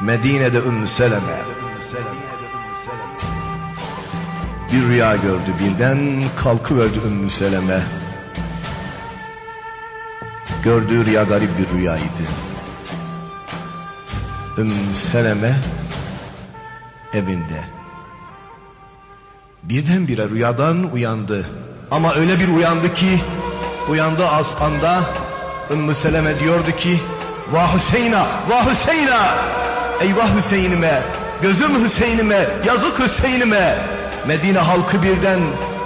Medine'de Ümmü Seleme. Bir rüya gördü birden kalkıverdi Ümmü Seleme. Gördüğü rüya garip bir rüyaydı Ümmü Seleme evinde. Birdenbire rüyadan uyandı. Ama öyle bir uyandı ki Uyandı az anda Ümmü Seleme diyordu ki Vah Hüseyin'a, vah Hüseyin'a Eyvah Hüseyin'ime, gözüm Hüseyin'ime, yazık Hüseyin'ime. Medine halkı birden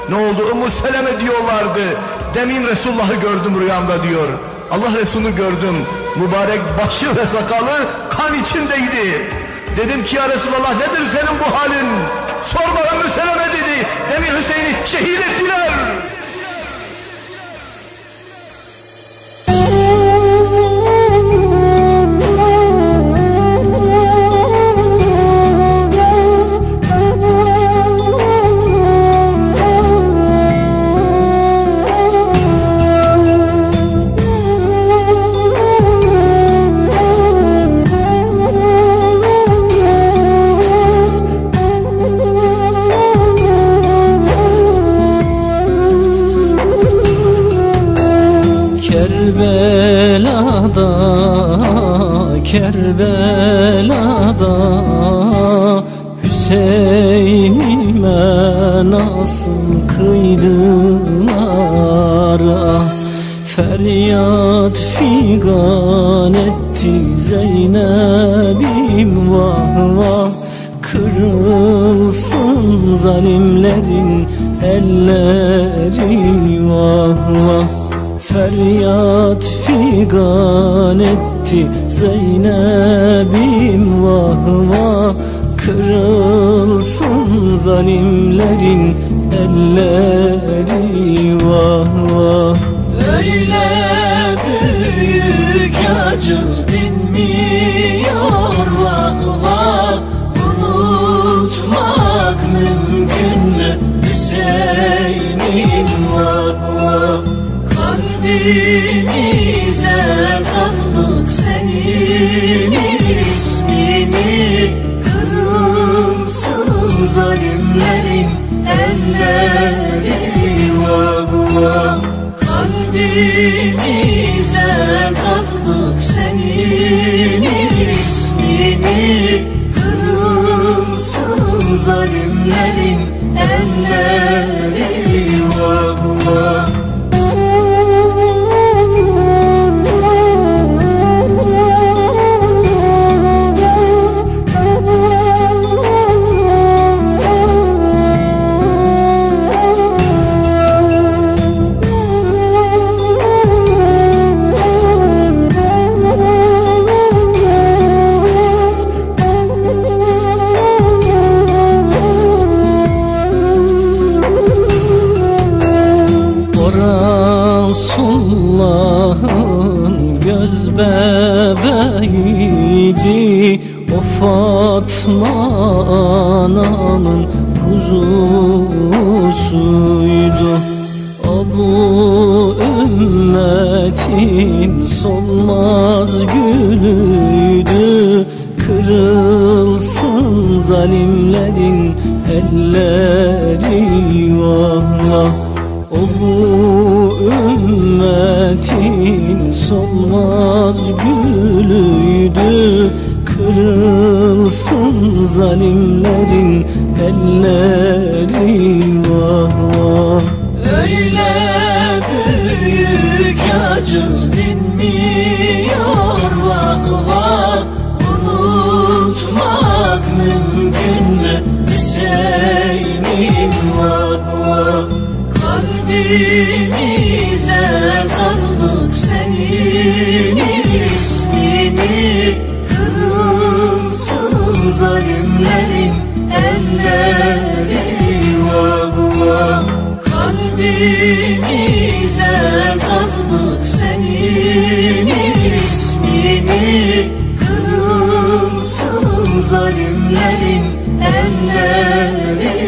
ne oldu Ümmü Seleme diyorlardı. Demin Resulullah'ı gördüm rüyamda diyor. Allah Resulü gördüm. Mübarek başı ve sakalı kan içindeydi. Dedim ki ya Resulallah nedir senin bu halin? Sorma Ümmü Seleme dedi. Demin Hüseyin'i şehit ettiler. Kerbela'da Kerbela'da Hüseyin'ime nasıl kıydılar. Ah Feryat figan etti Zeynep'im vah vah. Kırılsın zalimlerin elleri vah vah Feryat figan etti Zeynep'im vah vah Kırılsın zalimlerin elleri vah vah Öyle büyük acı dinmiyor vah vah Unutmak mümkün mü? Hüseyin'im vah vah Kalbimize kazdık senin ismini. Kırılsın zalimlerin elleri Resulullah'ın göz bebeğiydi. O Fatma anamın kuzusuydu O bu ümmetin solmaz gülüydü. Kırılsın zalimlerin elleri vah vah ümmetin solmaz gülüydü. Kırılsın zalimlerin elleri vah vah Öyle büyük acı dinmiyor vah vah Unutmak mümkün mü? Hüseyin'im vah vah kazdık senin ismini Kırılsın zalimlerin elleri vah Kalbimize kazdık senin ismini Kırılsın zalimlerin elleri